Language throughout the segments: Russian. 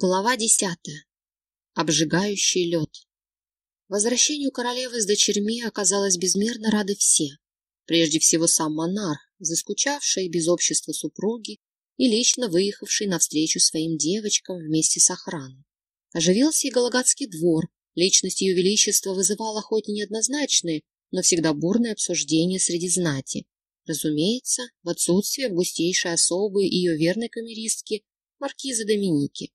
Глава десятая. Обжигающий лед. Возвращению королевы с дочерьми оказалось безмерно рады все. Прежде всего сам монарх, заскучавший без общества супруги и лично выехавший навстречу своим девочкам вместе с охраной. Оживился и Галагатский двор. Личность ее величества вызывала хоть и неоднозначные, но всегда бурные обсуждения среди знати. Разумеется, в отсутствие августейшей особы и ее верной камеристки маркиза Доминики.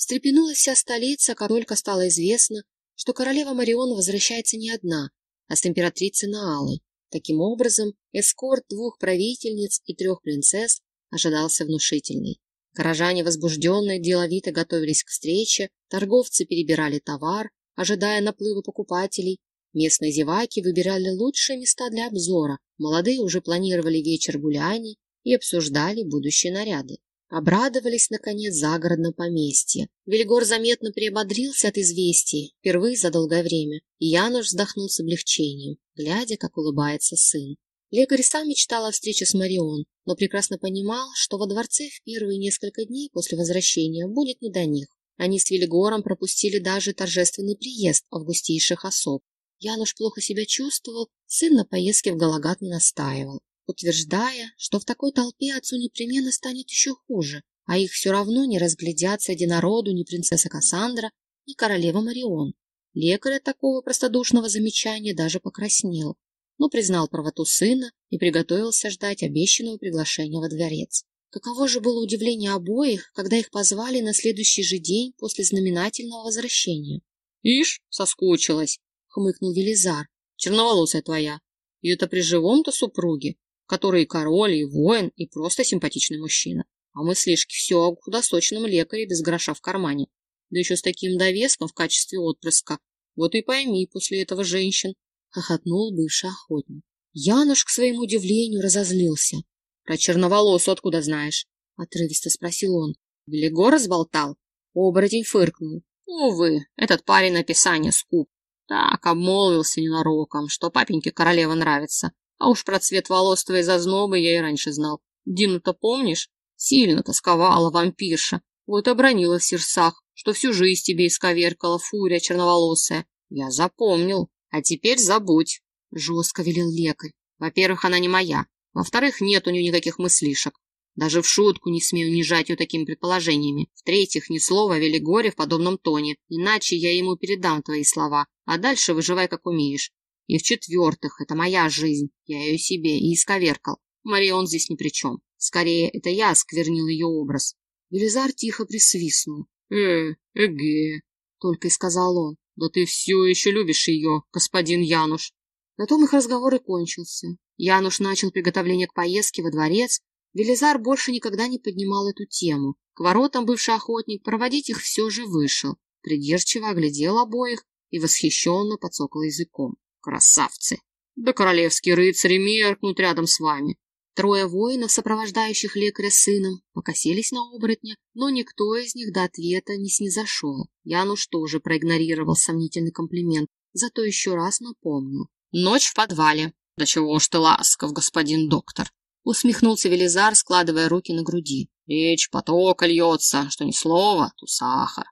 Встрепенулась вся столица, как только стало известно, что королева Марион возвращается не одна, а с императрицей Наалой. Таким образом, эскорт двух правительниц и трех принцесс ожидался внушительный. Горожане возбужденные деловито готовились к встрече, торговцы перебирали товар, ожидая наплыва покупателей, местные зеваки выбирали лучшие места для обзора, молодые уже планировали вечер гуляний и обсуждали будущие наряды. Обрадовались, наконец, загородном поместье. Вельгор заметно приободрился от известий, впервые за долгое время, и Януш вздохнул с облегчением, глядя, как улыбается сын. Лекарь сам мечтал о встрече с Марион, но прекрасно понимал, что во дворце в первые несколько дней после возвращения будет не до них. Они с Вильгором пропустили даже торжественный приезд августейших особ. Януш плохо себя чувствовал, сын на поездке в Галагат не настаивал утверждая, что в такой толпе отцу непременно станет еще хуже, а их все равно не разглядят среди народу ни принцесса Кассандра, ни королева Марион. Лекарь от такого простодушного замечания даже покраснел, но признал правоту сына и приготовился ждать обещанного приглашения во дворец. Каково же было удивление обоих, когда их позвали на следующий же день после знаменательного возвращения. — Ишь, соскучилась, — хмыкнул Велизар, — черноволосая твоя. И это при живом-то супруге который и король, и воин, и просто симпатичный мужчина. А мыслишки все о худосочном лекаре без гроша в кармане. Да еще с таким довеском в качестве отпрыска. Вот и пойми после этого женщин. Хохотнул бывший охотник. Януш, к своему удивлению, разозлился. Про черноволосу откуда знаешь? Отрывисто спросил он. Велиго разболтал? Оборотень фыркнул. Увы, этот парень написание скуп. Так, обмолвился ненароком, что папеньке королева нравится. А уж про цвет волос твоей зазнобы я и раньше знал. Дину-то помнишь? Сильно тосковала вампирша. Вот обронила в сердцах, что всю жизнь тебе исковеркала фурия черноволосая. Я запомнил. А теперь забудь, — жестко велел лекарь. Во-первых, она не моя. Во-вторых, нет у нее никаких мыслишек. Даже в шутку не смею унижать ее такими предположениями. В-третьих, ни слова Велигоре в подобном тоне, иначе я ему передам твои слова, а дальше выживай как умеешь. И в-четвертых, это моя жизнь, я ее себе и исковеркал. Марион здесь ни при чем. Скорее, это я осквернил ее образ. Велизар тихо присвистнул. «Э, эге», — только и сказал он. «Да ты все еще любишь ее, господин Януш». На том их разговор и кончился. Януш начал приготовление к поездке во дворец. Велизар больше никогда не поднимал эту тему. К воротам бывший охотник проводить их все же вышел. Придирчиво оглядел обоих и восхищенно подсокал языком. Красавцы! Да королевские рыцари меркнут рядом с вами. Трое воинов, сопровождающих лекаря с сыном, покосились на оборотня, но никто из них до ответа не снизошел. Януш тоже проигнорировал сомнительный комплимент, зато еще раз напомнил. «Ночь в подвале. Да чего уж ты ласков, господин доктор!» Усмехнулся Велизар, складывая руки на груди. «Речь потока льется, что ни слова, то сахар.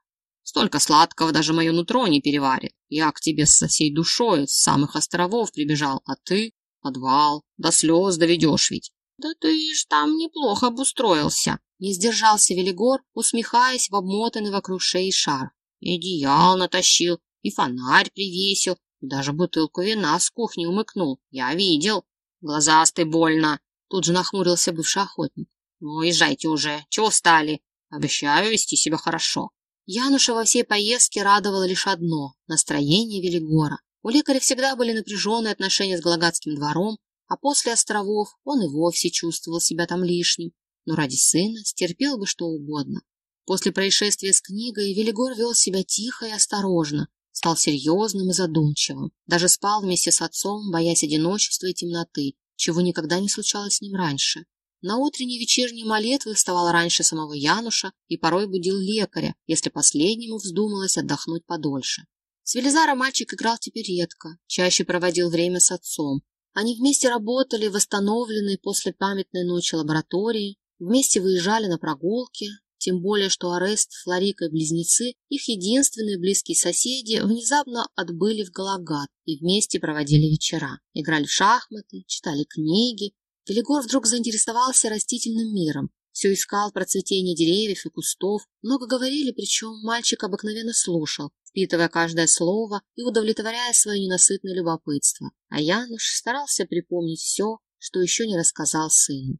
Столько сладкого даже мое нутро не переварит. Я к тебе со всей душой с самых островов прибежал, а ты — подвал, до слез доведешь ведь. Да ты ж там неплохо обустроился. Не сдержался Велигор, усмехаясь в обмотанный вокруг шеи шар. И одеял натащил, и фонарь привесил, и даже бутылку вина с кухни умыкнул. Я видел. Глазастый больно. Тут же нахмурился бывший охотник. Ну, езжайте уже. Чего встали? Обещаю вести себя хорошо. Януша во всей поездке радовало лишь одно – настроение Велигора. У лекаря всегда были напряженные отношения с Галагатским двором, а после островов он и вовсе чувствовал себя там лишним, но ради сына стерпел бы что угодно. После происшествия с книгой Велигор вел себя тихо и осторожно, стал серьезным и задумчивым, даже спал вместе с отцом, боясь одиночества и темноты, чего никогда не случалось с ним раньше. На утренние вечерние молитвы вставал раньше самого Януша и порой будил лекаря, если последнему вздумалось отдохнуть подольше. С Велизаром мальчик играл теперь редко, чаще проводил время с отцом. Они вместе работали в восстановленной после памятной ночи лаборатории, вместе выезжали на прогулки, тем более, что Арест, Флорика и близнецы, их единственные близкие соседи, внезапно отбыли в Галагат и вместе проводили вечера. Играли в шахматы, читали книги. Велигор вдруг заинтересовался растительным миром, все искал процветение деревьев и кустов. Много говорили, причем мальчик обыкновенно слушал, впитывая каждое слово и удовлетворяя свое ненасытное любопытство. А Януш старался припомнить все, что еще не рассказал сыну.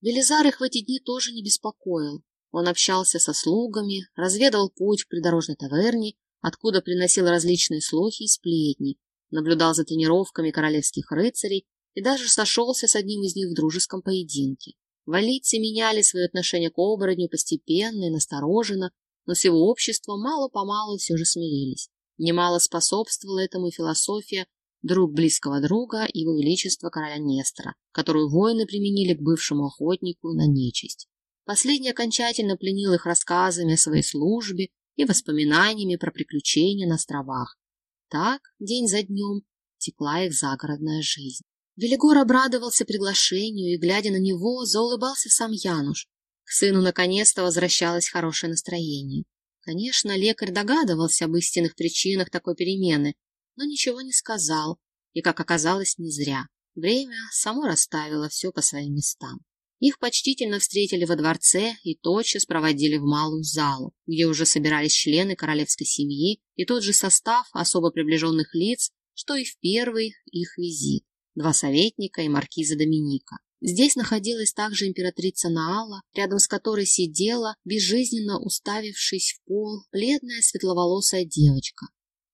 Велизар их в эти дни тоже не беспокоил. Он общался со слугами, разведал путь к придорожной таверне, откуда приносил различные слухи и сплетни, наблюдал за тренировками королевских рыцарей и даже сошелся с одним из них в дружеском поединке. Валийцы меняли свое отношение к оборотню постепенно и настороженно, но с его обществом мало-помалу все же смирились. Немало способствовала этому и философия друг близкого друга его величества короля Нестора, которую воины применили к бывшему охотнику на нечисть. Последний окончательно пленил их рассказами о своей службе и воспоминаниями про приключения на островах. Так, день за днем, текла их загородная жизнь. Велигор обрадовался приглашению и, глядя на него, заулыбался сам Януш. К сыну наконец-то возвращалось хорошее настроение. Конечно, лекарь догадывался об истинных причинах такой перемены, но ничего не сказал, и, как оказалось, не зря. Время само расставило все по своим местам. Их почтительно встретили во дворце и тотчас проводили в малую залу, где уже собирались члены королевской семьи и тот же состав особо приближенных лиц, что и в первый их визит два советника и маркиза Доминика. Здесь находилась также императрица Наала, рядом с которой сидела, безжизненно уставившись в пол, бледная светловолосая девочка.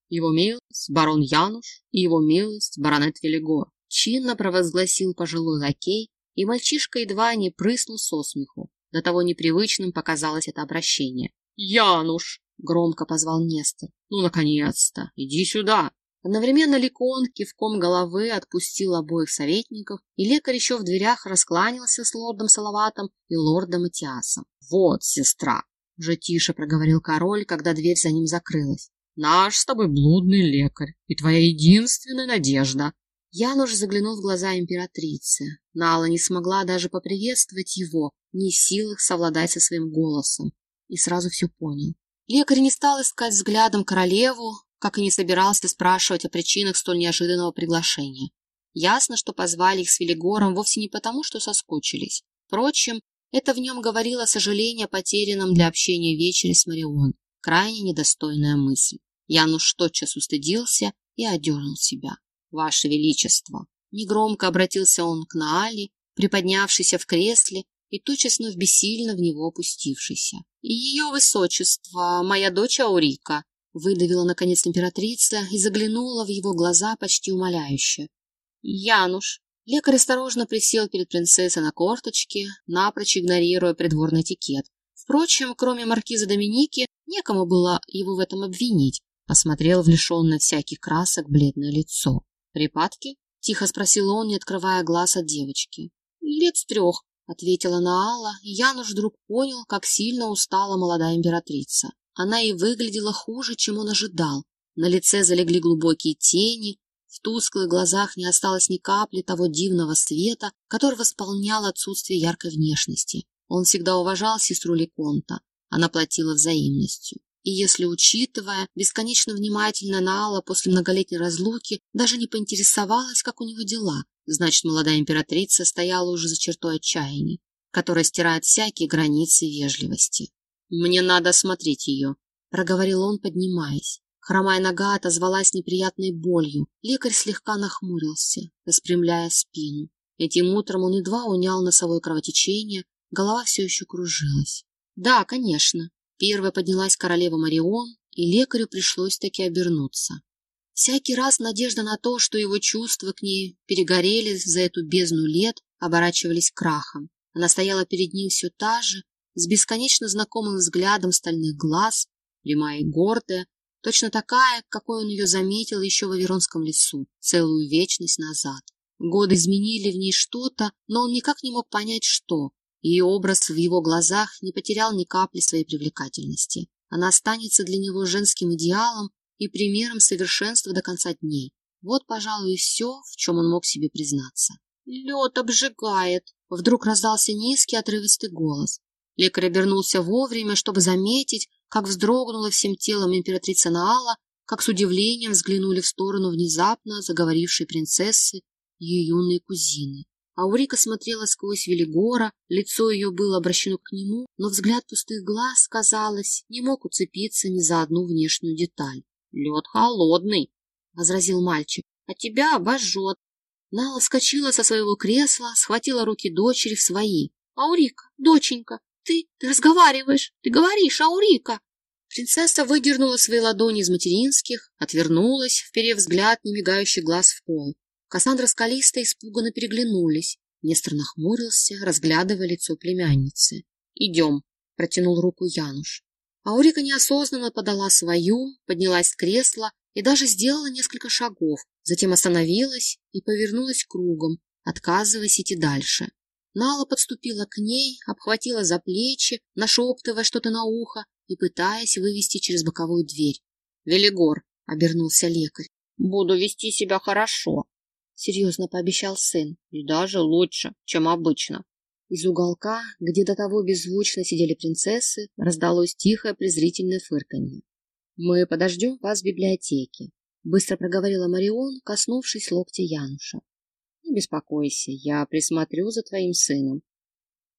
Его милость, барон Януш и его милость, баронет Велигор, чинно провозгласил пожилой лакей, и мальчишка едва не прыснул со смеху. До того непривычным показалось это обращение. «Януш!» — громко позвал Нестор. «Ну, наконец-то! Иди сюда!» Одновременно Ликон кивком головы отпустил обоих советников, и лекарь еще в дверях раскланялся с лордом Салаватом и лордом Матиасом. «Вот, сестра!» — уже тише проговорил король, когда дверь за ним закрылась. «Наш с тобой блудный лекарь и твоя единственная надежда!» Януш заглянул в глаза императрицы. Нала не смогла даже поприветствовать его, не в силах совладать со своим голосом, и сразу все понял. Лекарь не стал искать взглядом королеву, как и не собирался спрашивать о причинах столь неожиданного приглашения. Ясно, что позвали их с Велигором вовсе не потому, что соскучились. Впрочем, это в нем говорило сожаление о потерянном для общения вечере с Марион. Крайне недостойная мысль. Януш тотчас устыдился и одернул себя. «Ваше Величество!» Негромко обратился он к Наали, приподнявшийся в кресле и тотчас вновь бессильно в него опустившийся. «Ее Высочество, моя дочь Аурика, Выдавила, наконец, императрица и заглянула в его глаза почти умоляюще. «Януш!» Лекарь осторожно присел перед принцессой на корточке, напрочь игнорируя придворный этикет. Впрочем, кроме маркиза Доминики, некому было его в этом обвинить. Посмотрел в лишенное всяких красок бледное лицо. «Припадки?» — тихо спросил он, не открывая глаз от девочки. «Лет с трех», — ответила Наала, и Януш вдруг понял, как сильно устала молодая императрица. Она и выглядела хуже, чем он ожидал. На лице залегли глубокие тени, в тусклых глазах не осталось ни капли того дивного света, который восполнял отсутствие яркой внешности. Он всегда уважал сестру Леконта, она платила взаимностью. И если, учитывая, бесконечно внимательно Наала после многолетней разлуки даже не поинтересовалась, как у него дела, значит, молодая императрица стояла уже за чертой отчаяния, которая стирает всякие границы вежливости. «Мне надо осмотреть ее», — проговорил он, поднимаясь. Хромая нога отозвалась неприятной болью. Лекарь слегка нахмурился, распрямляя спину. Этим утром он едва унял носовое кровотечение, голова все еще кружилась. «Да, конечно». Первая поднялась королева Марион, и лекарю пришлось таки обернуться. Всякий раз надежда на то, что его чувства к ней перегорели за эту бездну лет, оборачивались крахом. Она стояла перед ним все та же, с бесконечно знакомым взглядом стальных глаз, прямая и гордая, точно такая, какой он ее заметил еще в Аверонском лесу целую вечность назад. Годы изменили в ней что-то, но он никак не мог понять, что. Ее образ в его глазах не потерял ни капли своей привлекательности. Она останется для него женским идеалом и примером совершенства до конца дней. Вот, пожалуй, и все, в чем он мог себе признаться. «Лед обжигает!» Вдруг раздался низкий отрывистый голос. Лекарь обернулся вовремя, чтобы заметить, как вздрогнула всем телом императрица Наала, как с удивлением взглянули в сторону внезапно заговорившей принцессы ее юной кузины. Аурика смотрела сквозь Велигора, лицо ее было обращено к нему, но взгляд пустых глаз, казалось, не мог уцепиться ни за одну внешнюю деталь. — Лед холодный, — возразил мальчик, — а тебя обожжет. Нала вскочила со своего кресла, схватила руки дочери в свои. — Аурика, доченька, ты, разговариваешь, ты говоришь, Аурика! Принцесса выдернула свои ладони из материнских, отвернулась, вперев взгляд немигающий глаз в пол. Кассандра с Калистой испуганно переглянулись. Нестор нахмурился, разглядывая лицо племянницы. «Идем», — протянул руку Януш. Аурика неосознанно подала свою, поднялась с кресла и даже сделала несколько шагов, затем остановилась и повернулась кругом, отказываясь идти дальше. Нала подступила к ней, обхватила за плечи, нашептывая что-то на ухо и пытаясь вывести через боковую дверь. «Велигор», — обернулся лекарь, — «буду вести себя хорошо серьезно пообещал сын. И даже лучше, чем обычно. Из уголка, где до того беззвучно сидели принцессы, раздалось тихое презрительное фырканье. «Мы подождем вас в библиотеке», — быстро проговорила Марион, коснувшись локтя Януша. «Не беспокойся, я присмотрю за твоим сыном».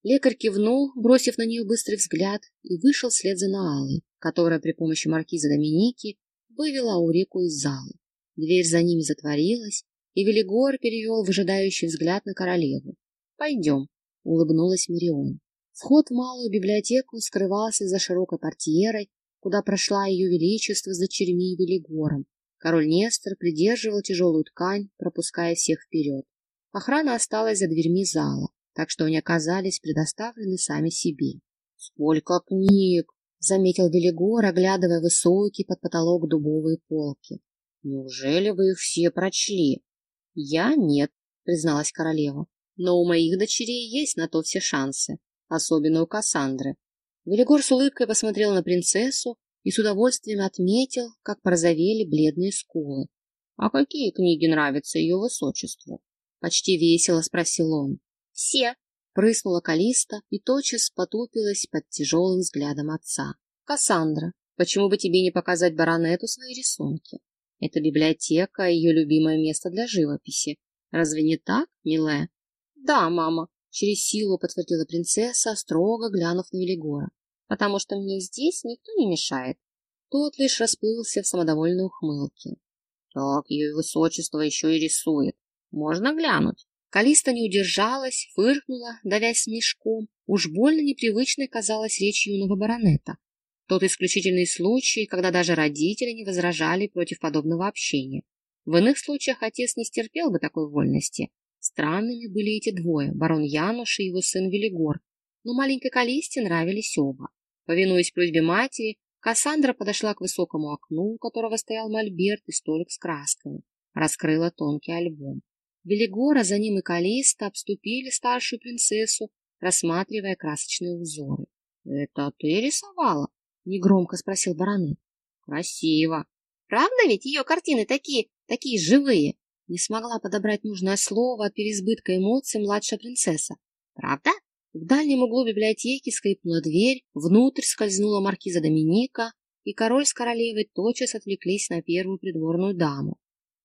Лекарь кивнул, бросив на нее быстрый взгляд, и вышел вслед за Наалой, которая при помощи маркиза Доминики вывела Аурику из зала. Дверь за ними затворилась, и Велигор перевел выжидающий взгляд на королеву. «Пойдем», — улыбнулась Марион. Вход в малую библиотеку скрывался за широкой портьерой, куда прошла ее величество с дочерьми и Велигором. Король Нестор придерживал тяжелую ткань, пропуская всех вперед. Охрана осталась за дверьми зала, так что они оказались предоставлены сами себе. «Сколько книг!» — заметил Велигор, оглядывая высокий под потолок дубовые полки. «Неужели вы их все прочли?» «Я нет», — призналась королева. «Но у моих дочерей есть на то все шансы, особенно у Кассандры». Велигор с улыбкой посмотрел на принцессу и с удовольствием отметил, как порозовели бледные скулы. «А какие книги нравятся ее высочеству?» Почти весело спросил он. «Все!» — прыснула Калиста и тотчас потупилась под тяжелым взглядом отца. «Кассандра, почему бы тебе не показать баронету свои рисунки?» Эта библиотека — ее любимое место для живописи. Разве не так, милая? Да, мама, через силу подтвердила принцесса, строго глянув на Велигора. Потому что мне здесь никто не мешает. Тот лишь расплылся в самодовольной ухмылке. Так, ее высочество еще и рисует. Можно глянуть? Калиста не удержалась, фыркнула, давясь мешком. Уж больно непривычной казалась речь юного баронета. Тот исключительный случай, когда даже родители не возражали против подобного общения. В иных случаях отец не стерпел бы такой вольности. Странными были эти двое, барон Януш и его сын Велигор, но маленькой Калисте нравились оба. Повинуясь просьбе матери, Кассандра подошла к высокому окну, у которого стоял мольберт и столик с красками. Раскрыла тонкий альбом. Велигора, за ним и Калиста обступили старшую принцессу, рассматривая красочные узоры. — Это ты рисовала? негромко спросил бараны. Красиво. Правда ведь ее картины такие, такие живые? Не смогла подобрать нужное слово от переизбытка эмоций младшая принцесса. Правда? В дальнем углу библиотеки скрипнула дверь, внутрь скользнула маркиза Доминика, и король с королевой тотчас отвлеклись на первую придворную даму.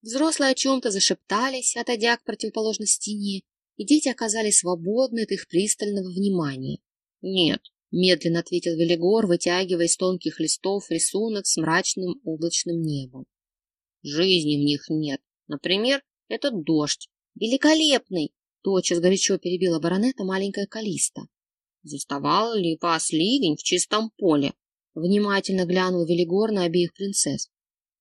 Взрослые о чем-то зашептались, отойдя к противоположной стене, и дети оказались свободны от их пристального внимания. Нет, медленно ответил Велигор, вытягивая из тонких листов рисунок с мрачным облачным небом. Жизни в них нет. Например, этот дождь. Великолепный! Тотчас горячо перебила баронета маленькая Калиста. Заставал ли вас ливень в чистом поле? Внимательно глянул Велигор на обеих принцесс.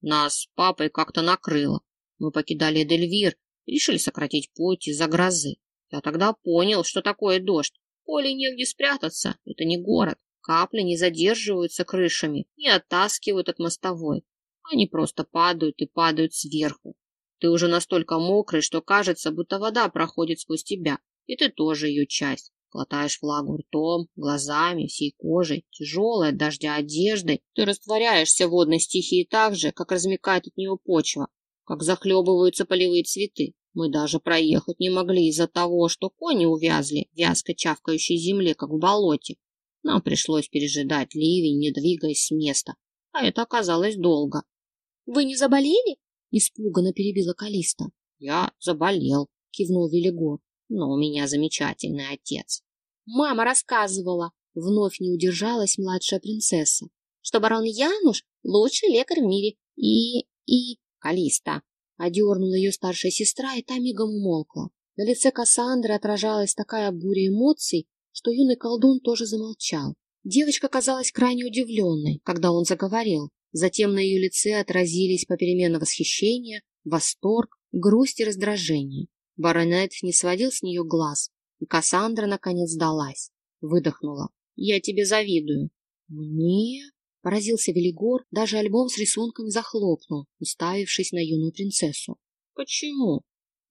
Нас папой как-то накрыло. Мы покидали Эдельвир решили сократить путь из-за грозы. Я тогда понял, что такое дождь, поле негде спрятаться, это не город. Капли не задерживаются крышами, не оттаскивают от мостовой. Они просто падают и падают сверху. Ты уже настолько мокрый, что кажется, будто вода проходит сквозь тебя, и ты тоже ее часть. Глотаешь влагу ртом, глазами, всей кожей, тяжелой от дождя одеждой. Ты растворяешься в водной стихии так же, как размекает от нее почва, как захлебываются полевые цветы. Мы даже проехать не могли из-за того, что кони увязли в вязко чавкающей земле, как в болоте. Нам пришлось пережидать ливень, не двигаясь с места, а это оказалось долго. — Вы не заболели? — испуганно перебила Калиста. — Я заболел, — кивнул Велигор, — но у меня замечательный отец. Мама рассказывала, вновь не удержалась младшая принцесса, что барон Януш — лучший лекарь в мире, и... и... Калиста. Одернула ее старшая сестра, и та мигом умолкла. На лице Кассандры отражалась такая буря эмоций, что юный колдун тоже замолчал. Девочка казалась крайне удивленной, когда он заговорил. Затем на ее лице отразились попеременно восхищение, восторг, грусть и раздражение. Баронет не сводил с нее глаз, и Кассандра наконец сдалась. Выдохнула. «Я тебе завидую». «Мне?» — поразился Велигор, даже альбом с рисунками захлопнул, уставившись на юную принцессу. «Почему?»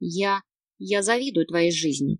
«Я... я завидую твоей жизни.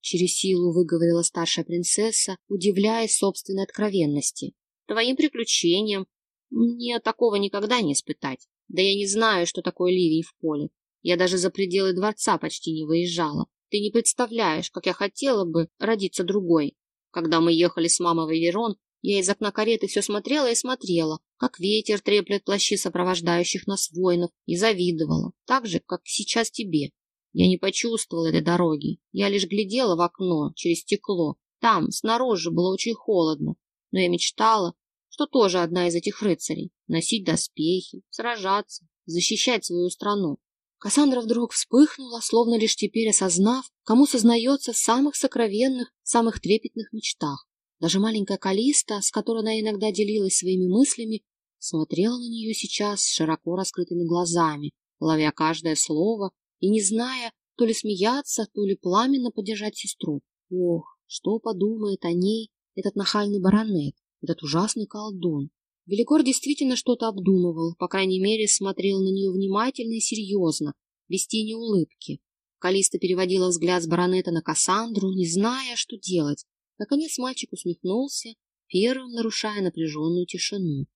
Через силу выговорила старшая принцесса, удивляясь собственной откровенности. Твоим приключениям. Мне такого никогда не испытать. Да я не знаю, что такое ливень в поле. Я даже за пределы дворца почти не выезжала. Ты не представляешь, как я хотела бы родиться другой. Когда мы ехали с мамой в Эверон, я из окна кареты все смотрела и смотрела, как ветер треплет плащи сопровождающих нас воинов, и завидовала, так же, как сейчас тебе. Я не почувствовала этой дороги. Я лишь глядела в окно, через стекло. Там, снаружи, было очень холодно. Но я мечтала, что тоже одна из этих рыцарей. Носить доспехи, сражаться, защищать свою страну. Кассандра вдруг вспыхнула, словно лишь теперь осознав, кому сознается в самых сокровенных, самых трепетных мечтах. Даже маленькая Калиста, с которой она иногда делилась своими мыслями, смотрела на нее сейчас широко раскрытыми глазами, ловя каждое слово и не зная, то ли смеяться, то ли пламенно поддержать сестру. Ох, что подумает о ней этот нахальный баронет, этот ужасный колдун. Великор действительно что-то обдумывал, по крайней мере, смотрел на нее внимательно и серьезно, без тени улыбки. Калиста переводила взгляд с баронета на Кассандру, не зная, что делать. Наконец мальчик усмехнулся, первым нарушая напряженную тишину.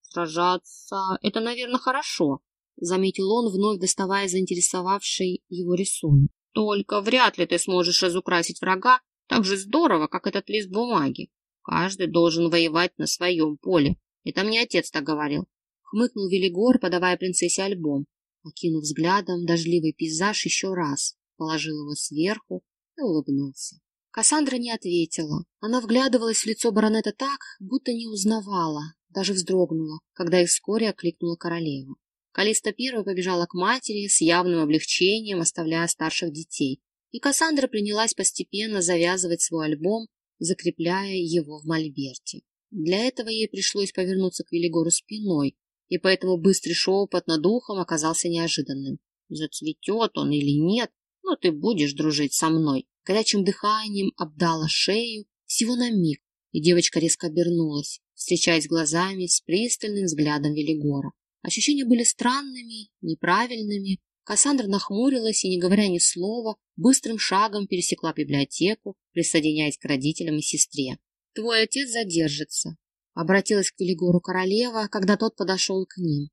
«Сражаться — это, наверное, хорошо», — заметил он, вновь доставая заинтересовавший его рисунок. «Только вряд ли ты сможешь разукрасить врага так же здорово, как этот лист бумаги. Каждый должен воевать на своем поле. Это мне отец так говорил». Хмыкнул Велигор, подавая принцессе альбом. Окинув взглядом дождливый пейзаж еще раз, положил его сверху и улыбнулся. Кассандра не ответила. Она вглядывалась в лицо баронета так, будто не узнавала, даже вздрогнула, когда их вскоре окликнула королева. Калиста первой побежала к матери с явным облегчением, оставляя старших детей, и Кассандра принялась постепенно завязывать свой альбом, закрепляя его в мольберте. Для этого ей пришлось повернуться к Велигору спиной, и поэтому быстрый шепот над ухом оказался неожиданным. Зацветет он или нет, но ты будешь дружить со мной. Горячим дыханием обдала шею всего на миг, и девочка резко обернулась, встречаясь глазами с пристальным взглядом Велигора. Ощущения были странными, неправильными. Кассандра нахмурилась и, не говоря ни слова, быстрым шагом пересекла библиотеку, присоединяясь к родителям и сестре. «Твой отец задержится», — обратилась к Велигору королева, когда тот подошел к ним.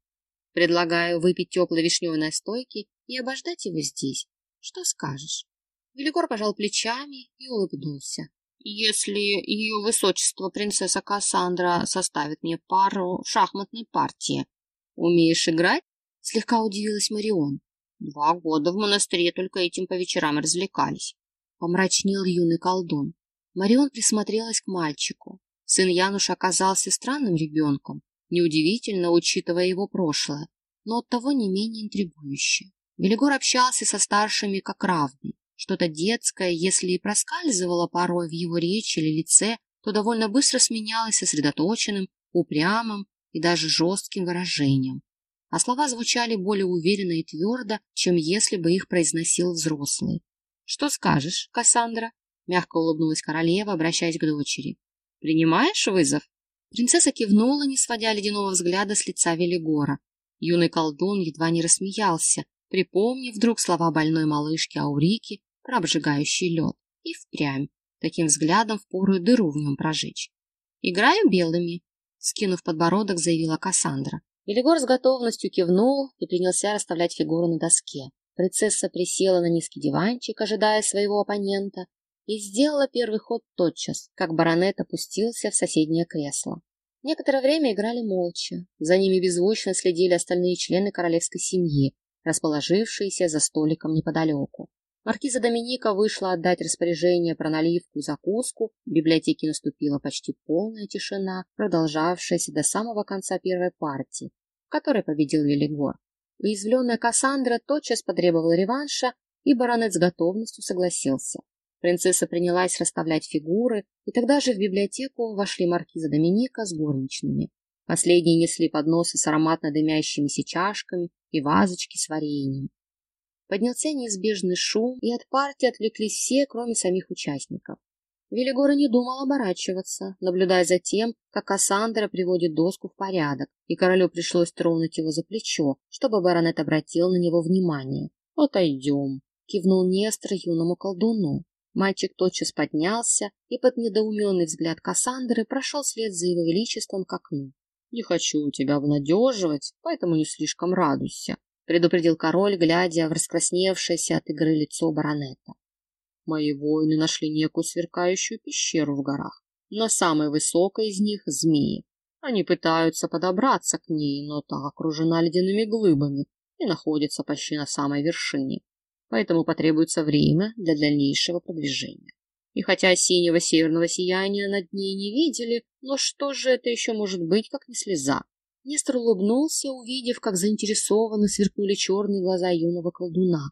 «Предлагаю выпить теплой вишневой настойки и обождать его здесь. Что скажешь?» Велигор пожал плечами и улыбнулся. «Если ее высочество принцесса Кассандра составит мне пару шахматной партии, «Умеешь играть?» — слегка удивилась Марион. «Два года в монастыре только этим по вечерам развлекались», — помрачнел юный колдун. Марион присмотрелась к мальчику. Сын Януша оказался странным ребенком, неудивительно, учитывая его прошлое, но оттого не менее интригующе. Велигор общался со старшими как равный. Что-то детское, если и проскальзывало порой в его речи или лице, то довольно быстро сменялось сосредоточенным, упрямым и даже жестким выражением, а слова звучали более уверенно и твердо, чем если бы их произносил взрослый. «Что скажешь, Кассандра?» — мягко улыбнулась королева, обращаясь к дочери. «Принимаешь вызов?» Принцесса кивнула, не сводя ледяного взгляда с лица Велигора. Юный колдун едва не рассмеялся, припомнив вдруг слова больной малышки Аурики про обжигающий лед. И впрямь, таким взглядом впору дыру в нем прожечь. «Играю белыми», скинув подбородок, заявила Кассандра. Велигор с готовностью кивнул и принялся расставлять фигуры на доске. Принцесса присела на низкий диванчик, ожидая своего оппонента, и сделала первый ход тотчас, как баронет опустился в соседнее кресло. Некоторое время играли молча. За ними беззвучно следили остальные члены королевской семьи, расположившиеся за столиком неподалеку. Маркиза Доминика вышла отдать распоряжение про наливку и закуску. В библиотеке наступила почти полная тишина, продолжавшаяся до самого конца первой партии, в которой победил Велигор. Уязвленная Кассандра тотчас потребовала реванша, и баронет с готовностью согласился. Принцесса принялась расставлять фигуры, и тогда же в библиотеку вошли маркиза Доминика с горничными. Последние несли подносы с ароматно дымящимися чашками и вазочки с вареньем. Поднялся неизбежный шум, и от партии отвлеклись все, кроме самих участников. Велигора не думал оборачиваться, наблюдая за тем, как Кассандра приводит доску в порядок, и королю пришлось тронуть его за плечо, чтобы баронет обратил на него внимание. «Отойдем», — кивнул Нестор юному колдуну. Мальчик тотчас поднялся и под недоуменный взгляд Кассандры прошел след за его величеством к окну. «Не хочу тебя обнадеживать, поэтому не слишком радуйся», предупредил король, глядя в раскрасневшееся от игры лицо баронета. «Мои воины нашли некую сверкающую пещеру в горах. На самой высокой из них — змеи. Они пытаются подобраться к ней, но та окружена ледяными глыбами и находится почти на самой вершине поэтому потребуется время для дальнейшего продвижения. И хотя синего северного сияния над ней не видели, но что же это еще может быть, как не слеза? Нестор улыбнулся, увидев, как заинтересованно сверкнули черные глаза юного колдуна.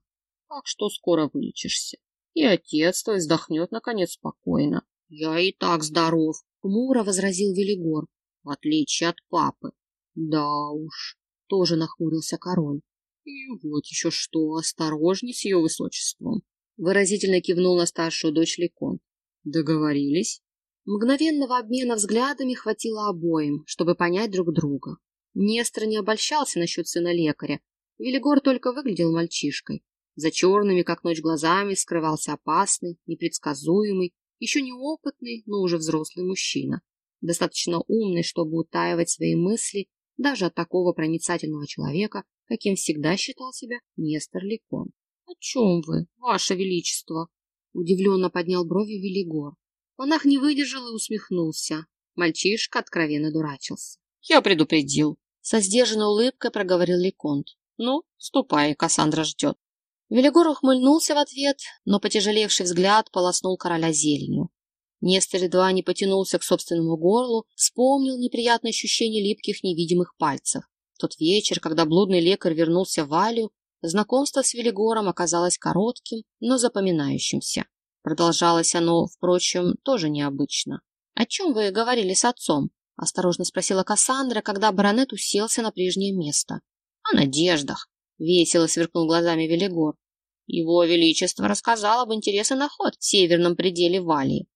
Так что скоро вылечишься. И отец твой вздохнет, наконец, спокойно. Я и так здоров, — хмуро возразил Велигор, в отличие от папы. Да уж, тоже нахмурился король. И вот еще что, осторожней с ее высочеством. Выразительно кивнул на старшую дочь Ликон. Договорились? Мгновенного обмена взглядами хватило обоим, чтобы понять друг друга. Нестор не обольщался насчет сына лекаря. Велигор только выглядел мальчишкой. За черными, как ночь, глазами скрывался опасный, непредсказуемый, еще неопытный, но уже взрослый мужчина. Достаточно умный, чтобы утаивать свои мысли даже от такого проницательного человека, каким всегда считал себя Нестор Ликон. — О чем вы, ваше величество? — удивленно поднял брови Велигор. Монах не выдержал и усмехнулся. Мальчишка откровенно дурачился. — Я предупредил. Со сдержанной улыбкой проговорил Ликонт. — Ну, ступай, Кассандра ждет. Велигор ухмыльнулся в ответ, но потяжелевший взгляд полоснул короля зеленью. Нестор едва не потянулся к собственному горлу, вспомнил неприятное ощущение липких невидимых пальцев тот вечер, когда блудный лекарь вернулся в Валю, знакомство с Велигором оказалось коротким, но запоминающимся. Продолжалось оно, впрочем, тоже необычно. «О чем вы говорили с отцом?» – осторожно спросила Кассандра, когда баронет уселся на прежнее место. «О надеждах», – весело сверкнул глазами Велигор. «Его Величество рассказал об интересе наход в северном пределе Валии.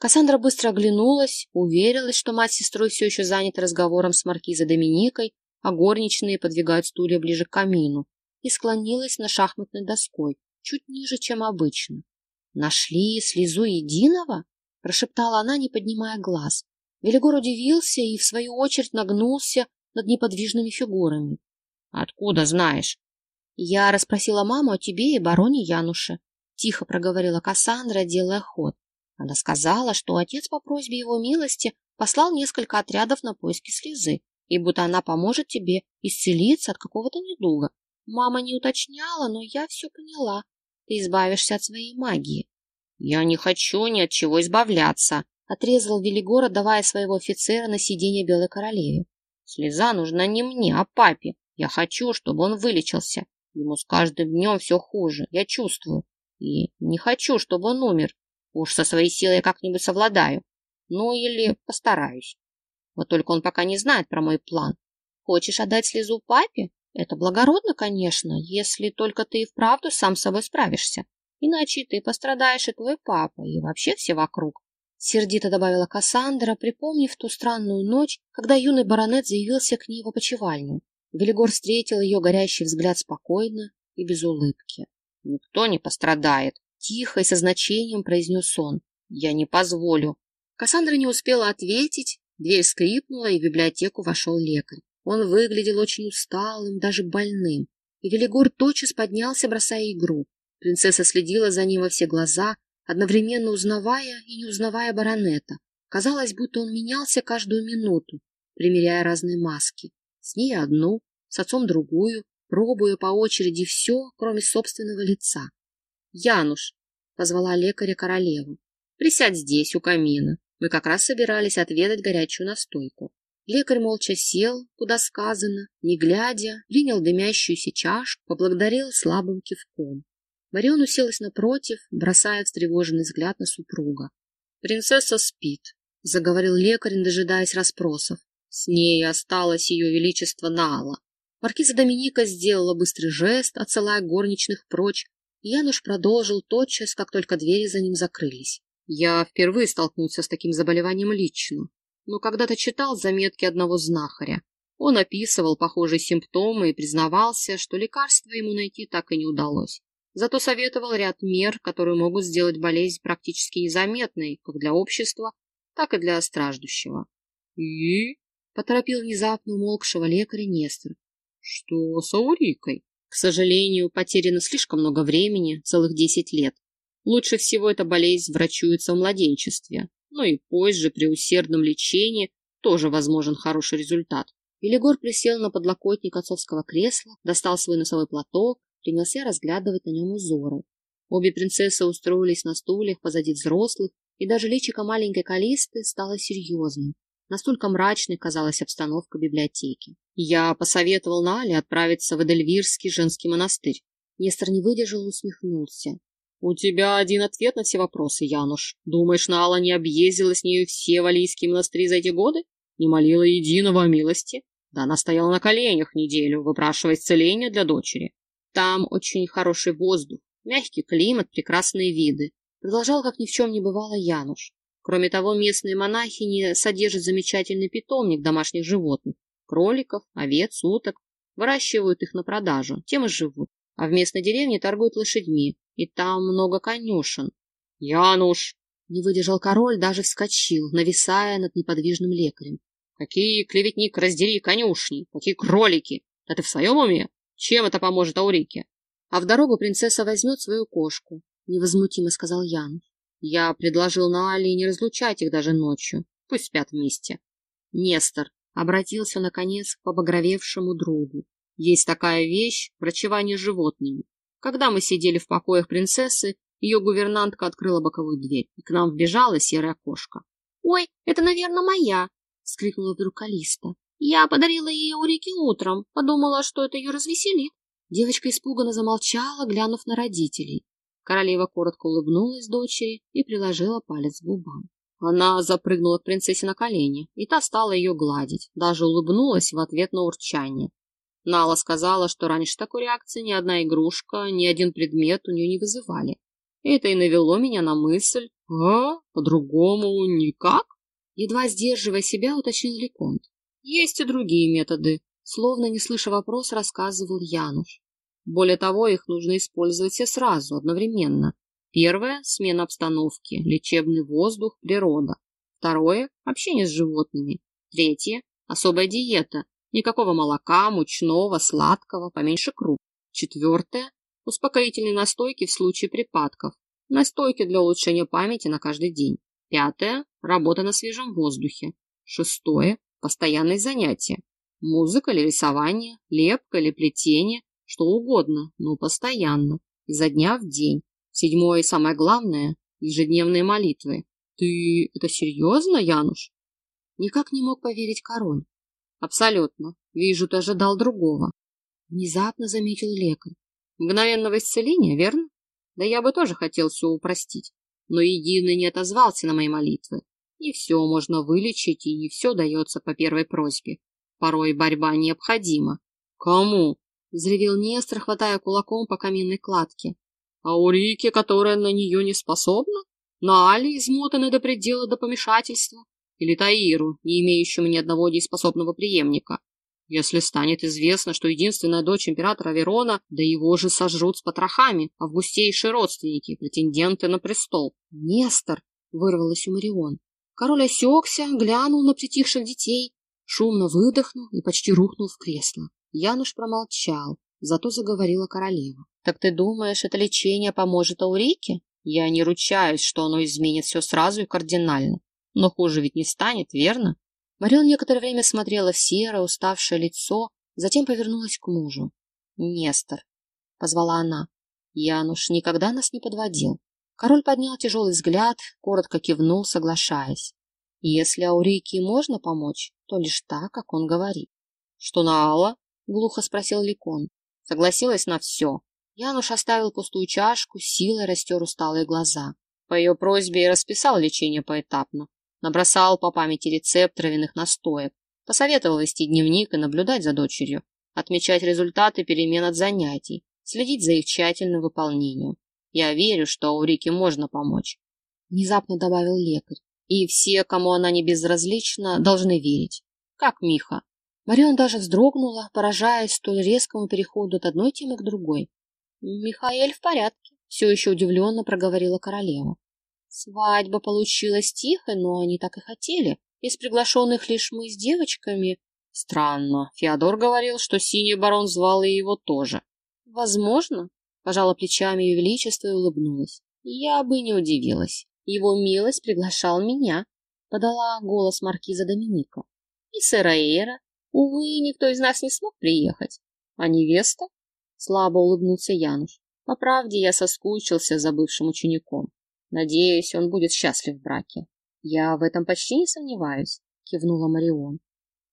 Кассандра быстро оглянулась, уверилась, что мать с сестрой все еще заняты разговором с маркизой Доминикой, а горничные подвигают стулья ближе к камину, и склонилась на шахматной доской, чуть ниже, чем обычно. «Нашли слезу единого?» — прошептала она, не поднимая глаз. Велигор удивился и, в свою очередь, нагнулся над неподвижными фигурами. «Откуда знаешь?» «Я расспросила маму о тебе и бароне Януше», — тихо проговорила Кассандра, делая ход. Она сказала, что отец по просьбе его милости послал несколько отрядов на поиски слезы, и будто она поможет тебе исцелиться от какого-то недуга. Мама не уточняла, но я все поняла. Ты избавишься от своей магии. Я не хочу ни от чего избавляться, отрезал Велигор, давая своего офицера на сиденье Белой Королеве. Слеза нужна не мне, а папе. Я хочу, чтобы он вылечился. Ему с каждым днем все хуже, я чувствую. И не хочу, чтобы он умер. Уж со своей силой я как-нибудь совладаю. Ну или постараюсь. Вот только он пока не знает про мой план. Хочешь отдать слезу папе? Это благородно, конечно, если только ты и вправду сам с собой справишься. Иначе ты пострадаешь и твой папа, и вообще все вокруг. Сердито добавила Кассандра, припомнив ту странную ночь, когда юный баронет заявился к ней в опочивальню. Велигор встретил ее горящий взгляд спокойно и без улыбки. «Никто не пострадает», — тихо и со значением произнес он. «Я не позволю». Кассандра не успела ответить, Дверь скрипнула, и в библиотеку вошел лекарь. Он выглядел очень усталым, даже больным. И Велигор тотчас поднялся, бросая игру. Принцесса следила за ним во все глаза, одновременно узнавая и не узнавая баронета. Казалось, будто он менялся каждую минуту, примеряя разные маски. С ней одну, с отцом другую, пробуя по очереди все, кроме собственного лица. «Януш!» — позвала лекаря королеву. «Присядь здесь, у камина. Мы как раз собирались отведать горячую настойку». Лекарь молча сел, куда сказано, не глядя, принял дымящуюся чашку, поблагодарил слабым кивком. Марион уселась напротив, бросая встревоженный взгляд на супруга. «Принцесса спит», — заговорил лекарь, не дожидаясь расспросов. С ней осталось ее величество Нала. Маркиза Доминика сделала быстрый жест, отсылая горничных прочь, и Януш продолжил тотчас, как только двери за ним закрылись. Я впервые столкнулся с таким заболеванием лично, но когда-то читал заметки одного знахаря. Он описывал похожие симптомы и признавался, что лекарства ему найти так и не удалось. Зато советовал ряд мер, которые могут сделать болезнь практически незаметной как для общества, так и для страждущего. «И?» — поторопил внезапно умолкшего лекаря Нестор. «Что с Аурикой?» «К сожалению, потеряно слишком много времени, целых десять лет. Лучше всего эта болезнь врачуется в младенчестве, но и позже при усердном лечении тоже возможен хороший результат». Велигор присел на подлокотник отцовского кресла, достал свой носовой платок, принялся разглядывать на нем узоры. Обе принцессы устроились на стульях позади взрослых, и даже личико маленькой Калисты стало серьезным. Настолько мрачной казалась обстановка библиотеки. Я посоветовал Нале отправиться в Эдельвирский женский монастырь. Нестор не выдержал и усмехнулся. — У тебя один ответ на все вопросы, Януш. Думаешь, Нала не объездила с нею все валийские монастыри за эти годы? Не молила единого о милости? Да она стояла на коленях неделю, выпрашивая исцеление для дочери. Там очень хороший воздух, мягкий климат, прекрасные виды. Продолжал, как ни в чем не бывало, Януш. Кроме того, местные монахини содержат замечательный питомник домашних животных. Кроликов, овец, уток. Выращивают их на продажу, тем и живут. А в местной деревне торгуют лошадьми, и там много конюшен. «Януш!» Не выдержал король, даже вскочил, нависая над неподвижным лекарем. «Какие, клеветник, раздери конюшни! Какие кролики! Да ты в своем уме? Чем это поможет Аурике?» «А в дорогу принцесса возьмет свою кошку», — невозмутимо сказал Януш. Я предложил Наали не разлучать их даже ночью. Пусть спят вместе. Нестор обратился, наконец, к побагровевшему другу. Есть такая вещь — врачевание животными. Когда мы сидели в покоях принцессы, ее гувернантка открыла боковую дверь, и к нам вбежала серая кошка. — Ой, это, наверное, моя! — скрикнула вдруг Алиста. — Я подарила ей у реки утром, подумала, что это ее развеселит. Девочка испуганно замолчала, глянув на родителей. Королева коротко улыбнулась дочери и приложила палец к губам. Она запрыгнула к принцессе на колени, и та стала ее гладить, даже улыбнулась в ответ на урчание. Нала сказала, что раньше такой реакции ни одна игрушка, ни один предмет у нее не вызывали. Это и навело меня на мысль, а, по-другому никак? Едва сдерживая себя, уточнил Леконт. Есть и другие методы, словно не слыша вопрос, рассказывал Януш. Более того, их нужно использовать все сразу, одновременно. Первое – смена обстановки, лечебный воздух, природа. Второе – общение с животными. Третье – особая диета. Никакого молока, мучного, сладкого, поменьше круп. Четвертое – успокоительные настойки в случае припадков. Настойки для улучшения памяти на каждый день. Пятое – работа на свежем воздухе. Шестое – постоянные занятия. Музыка или рисование, лепка или плетение, что угодно, но постоянно, изо дня в день. Седьмое и самое главное – ежедневные молитвы. Ты это серьезно, Януш? Никак не мог поверить король. Абсолютно. Вижу, ты ожидал другого. Внезапно заметил лекарь. Мгновенного исцеления, верно? Да я бы тоже хотел все упростить. Но единый не отозвался на мои молитвы. Не все можно вылечить, и не все дается по первой просьбе. Порой борьба необходима. Кому? — взревел Нестор, хватая кулаком по каминной кладке. «А у Рики, которая на нее не способна? На Али, измотанной до предела до помешательства? Или Таиру, не имеющему ни одного дееспособного преемника? Если станет известно, что единственная дочь императора Верона, да его же сожрут с потрохами, августейшие родственники, претенденты на престол. «Нестор!» — вырвалась у Марион. Король осекся, глянул на притихших детей, шумно выдохнул и почти рухнул в кресло. Януш промолчал, зато заговорила королева. — Так ты думаешь, это лечение поможет Аурике? Я не ручаюсь, что оно изменит все сразу и кардинально. Но хуже ведь не станет, верно? Марион некоторое время смотрела в серое, уставшее лицо, затем повернулась к мужу. «Нестор», — позвала она, — «Януш никогда нас не подводил». Король поднял тяжелый взгляд, коротко кивнул, соглашаясь. Если Аурике можно помочь, то лишь так, как он говорит. «Что на Алла?» — глухо спросил Ликон. Согласилась на все. Януш оставил пустую чашку, силой растер усталые глаза. По ее просьбе и расписал лечение поэтапно. Набросал по памяти рецепт травяных настоек. Посоветовал вести дневник и наблюдать за дочерью. Отмечать результаты перемен от занятий. Следить за их тщательным выполнением. Я верю, что Аурике можно помочь. Внезапно добавил лекарь. И все, кому она не безразлична, должны верить. Как Миха. Марион даже вздрогнула, поражаясь столь резкому переходу от одной темы к другой. «Михаэль в порядке», — все еще удивленно проговорила королева. «Свадьба получилась тихой, но они так и хотели. Из приглашенных лишь мы с девочками...» «Странно. Феодор говорил, что синий барон звал и его тоже». «Возможно», — пожала плечами ее величество и улыбнулась. «Я бы не удивилась». Его милость приглашал меня, подала голос маркиза Доминика. И сэра Эйра. Увы, никто из нас не смог приехать. А невеста? Слабо улыбнулся Януш. По правде, я соскучился за бывшим учеником. Надеюсь, он будет счастлив в браке. Я в этом почти не сомневаюсь, кивнула Марион.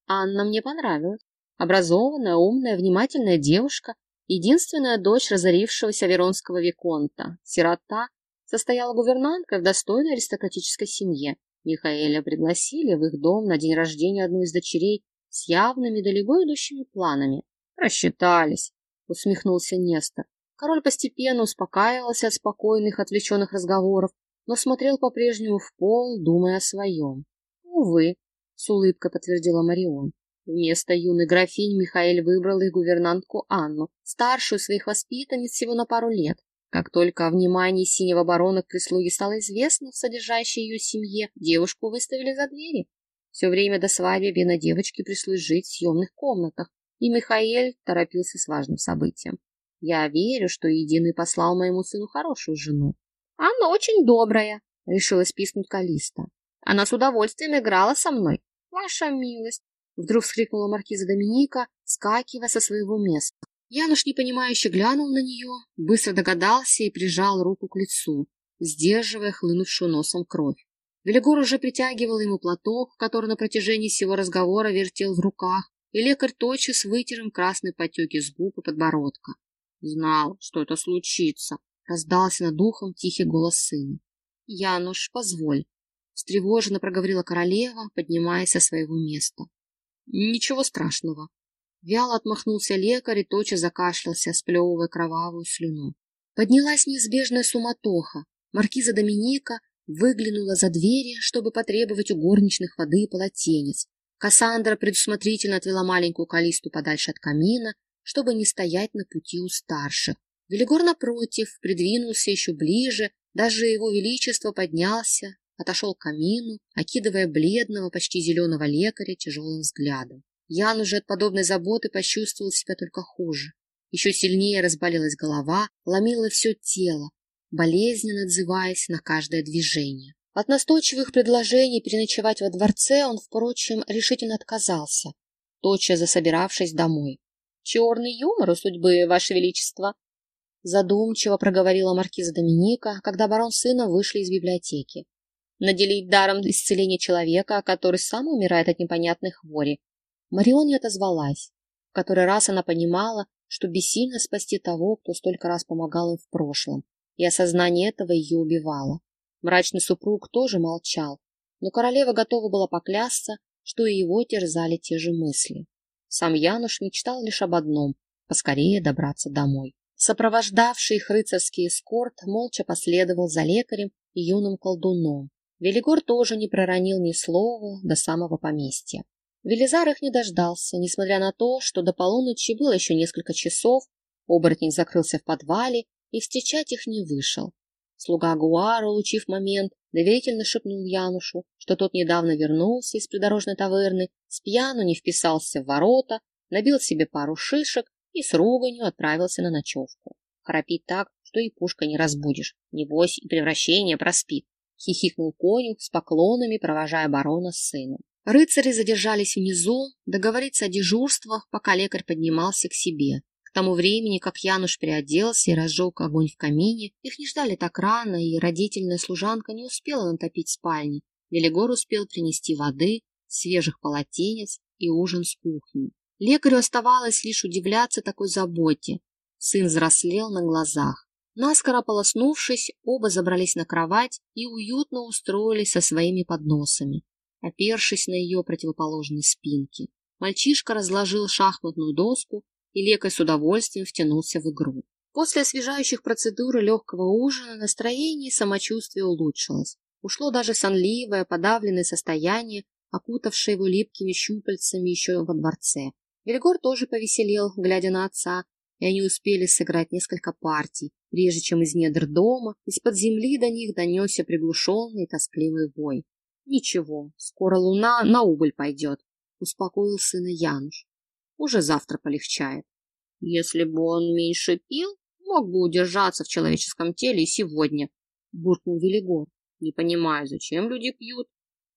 Анна мне понравилась. Образованная, умная, внимательная девушка, единственная дочь разорившегося Веронского виконта, сирота, состояла гувернанткой в достойной аристократической семье. Михаэля пригласили в их дом на день рождения одну из дочерей с явными далеко идущими планами. «Рассчитались», — усмехнулся Нестор. Король постепенно успокаивался от спокойных, отвлеченных разговоров, но смотрел по-прежнему в пол, думая о своем. «Увы», — с улыбкой подтвердила Марион. Вместо юной графини Михаэль выбрал их гувернантку Анну, старшую своих воспитанниц всего на пару лет. Как только о внимании синего барона к прислуге стало известно в содержащей ее семье, девушку выставили за двери. Все время до свадьбы Бена девочки пришлось жить в съемных комнатах, и Михаэль торопился с важным событием. Я верю, что Единый послал моему сыну хорошую жену. Она очень добрая, решила списнуть Калиста. Она с удовольствием играла со мной. Ваша милость, вдруг вскрикнула маркиза Доминика, скакивая со своего места. Януш непонимающе глянул на нее, быстро догадался и прижал руку к лицу, сдерживая хлынувшую носом кровь. Велигор уже притягивал ему платок, который на протяжении всего разговора вертел в руках, и лекарь тотчас вытер им красные потеки с губ и подбородка. Знал, что это случится, раздался над ухом тихий голос сына. «Януш, позволь», — встревоженно проговорила королева, поднимаясь со своего места. «Ничего страшного», Вяло отмахнулся лекарь и тотчас закашлялся, сплевывая кровавую слюну. Поднялась неизбежная суматоха. Маркиза Доминика выглянула за двери, чтобы потребовать у горничных воды и полотенец. Кассандра предусмотрительно отвела маленькую Калисту подальше от камина, чтобы не стоять на пути у старших. Велигор, напротив, придвинулся еще ближе, даже его величество поднялся, отошел к камину, окидывая бледного, почти зеленого лекаря тяжелым взглядом. Ян уже от подобной заботы почувствовал себя только хуже. Еще сильнее разболелась голова, ломило все тело, болезненно отзываясь на каждое движение. От настойчивых предложений переночевать во дворце он, впрочем, решительно отказался, тотчас засобиравшись домой. «Черный юмор у судьбы, Ваше Величество!» Задумчиво проговорила маркиза Доминика, когда барон с сыном вышли из библиотеки. «Наделить даром исцеления человека, который сам умирает от непонятной хвори, Марион не отозвалась. В который раз она понимала, что бессильно спасти того, кто столько раз помогал им в прошлом, и осознание этого ее убивало. Мрачный супруг тоже молчал, но королева готова была поклясться, что и его терзали те же мысли. Сам Януш мечтал лишь об одном — поскорее добраться домой. Сопровождавший их рыцарский эскорт молча последовал за лекарем и юным колдуном. Велигор тоже не проронил ни слова до самого поместья. Велизар их не дождался, несмотря на то, что до полуночи было еще несколько часов, оборотень закрылся в подвале и встречать их не вышел. Слуга Гуара, улучив момент, доверительно шепнул Янушу, что тот недавно вернулся из придорожной таверны, с пьяну не вписался в ворота, набил себе пару шишек и с руганью отправился на ночевку. Храпит так, что и пушка не разбудишь. Небось, и превращение проспит. Хихикнул конюх с поклонами, провожая барона с сыном. Рыцари задержались внизу, договориться о дежурствах, пока лекарь поднимался к себе. Тому времени, как Януш переоделся и разжег огонь в камине, их не ждали так рано, и родительная служанка не успела натопить спальни. Велигор успел принести воды, свежих полотенец и ужин с кухни. Лекарю оставалось лишь удивляться такой заботе. Сын взрослел на глазах. Наскоро полоснувшись, оба забрались на кровать и уютно устроились со своими подносами, опершись на ее противоположной спинке. Мальчишка разложил шахматную доску, и лекарь с удовольствием втянулся в игру. После освежающих процедур и легкого ужина настроение и самочувствие улучшилось. Ушло даже сонливое, подавленное состояние, окутавшее его липкими щупальцами еще во дворце. Вильгор тоже повеселел, глядя на отца, и они успели сыграть несколько партий, прежде чем из недр дома, из-под земли до них донесся приглушенный и тоскливый вой. «Ничего, скоро луна на убыль пойдет», — успокоил сына Януш. «Уже завтра полегчает. Если бы он меньше пил, мог бы удержаться в человеческом теле и сегодня», — буркнул Велигор. «Не понимаю, зачем люди пьют.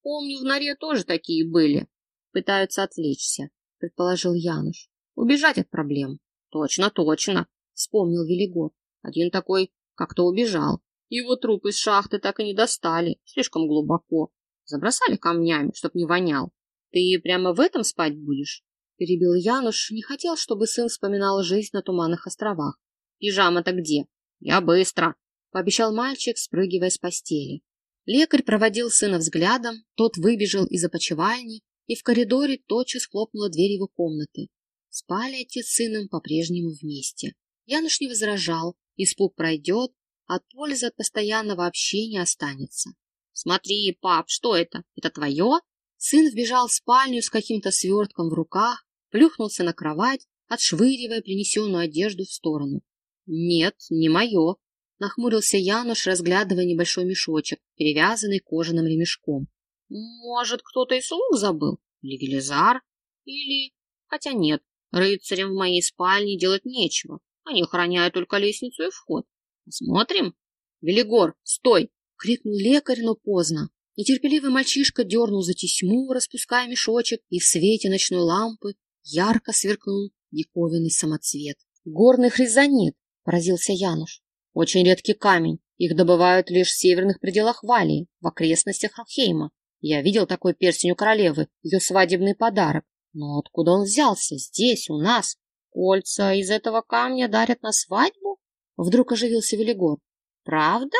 Помню, в норе тоже такие были. Пытаются отвлечься», — предположил Януш. «Убежать от проблем». «Точно, точно», — вспомнил Велигор. Один такой как-то убежал. Его труп из шахты так и не достали, слишком глубоко. Забросали камнями, чтоб не вонял. Ты прямо в этом спать будешь? Перебил Януш, не хотел, чтобы сын вспоминал жизнь на Туманных островах. Пижама-то где? Я быстро, пообещал мальчик, спрыгивая с постели. Лекарь проводил сына взглядом, тот выбежал из опочивальни, и в коридоре тотчас хлопнула дверь его комнаты. Спали отец с сыном по-прежнему вместе. Януш не возражал, Испуг пройдет, а польза от постоянного общения останется. «Смотри, пап, что это? Это твое?» Сын вбежал в спальню с каким-то свертком в руках, плюхнулся на кровать, отшвыривая принесенную одежду в сторону. «Нет, не мое», — нахмурился Януш, разглядывая небольшой мешочек, перевязанный кожаным ремешком. «Может, кто-то из слуг забыл? Или Велизар? Или... Хотя нет, рыцарям в моей спальне делать нечего. Они охраняют только лестницу и вход. Посмотрим. Велигор, стой! Крикнул лекарь, но поздно. Нетерпеливый мальчишка дернул за тесьму, распуская мешочек, и в свете ночной лампы ярко сверкнул диковинный самоцвет. Горный хризанит, поразился Януш. Очень редкий камень. Их добывают лишь в северных пределах Валии, в окрестностях Алхейма. Я видел такой перстень у королевы, ее свадебный подарок. Но откуда он взялся? Здесь, у нас. Кольца из этого камня дарят на свадьбу? Вдруг оживился Велигор. Правда?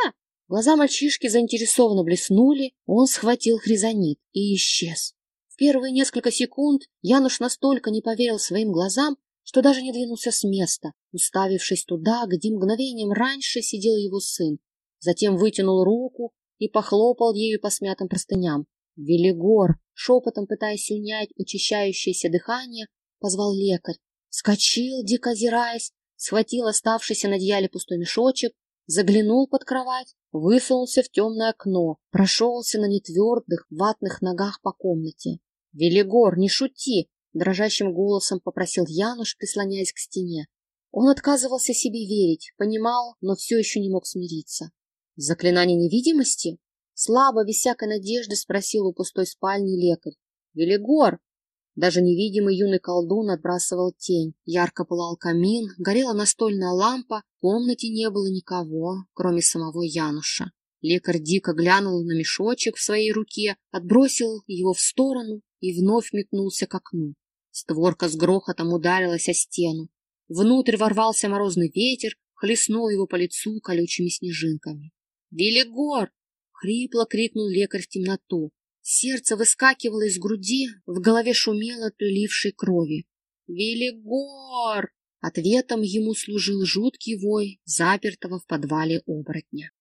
Глаза мальчишки заинтересованно блеснули, он схватил хризонит и исчез. Первые несколько секунд Януш настолько не поверил своим глазам, что даже не двинулся с места, уставившись туда, где мгновением раньше сидел его сын. Затем вытянул руку и похлопал ею по смятым простыням. Велигор, шепотом пытаясь унять учащающееся дыхание, позвал лекарь. Вскочил, дико озираясь, схватил оставшийся на одеяле пустой мешочек, заглянул под кровать, высунулся в темное окно, прошелся на нетвердых, ватных ногах по комнате. — Велигор, не шути! — дрожащим голосом попросил Януш, прислоняясь к стене. Он отказывался себе верить, понимал, но все еще не мог смириться. — Заклинание невидимости? Слабо, без всякой надежды, спросил у пустой спальни лекарь. — Велигор, даже невидимый юный колдун отбрасывал тень. Ярко пылал камин, горела настольная лампа, в комнате не было никого, кроме самого Януша. Лекарь дико глянул на мешочек в своей руке, отбросил его в сторону и вновь метнулся к окну. Створка с грохотом ударилась о стену. Внутрь ворвался морозный ветер, хлестнул его по лицу колючими снежинками. «Велигор!» — хрипло крикнул лекарь в темноту. Сердце выскакивало из груди, в голове шумело от прилившей крови. «Велигор!» Ответом ему служил жуткий вой, запертого в подвале оборотня.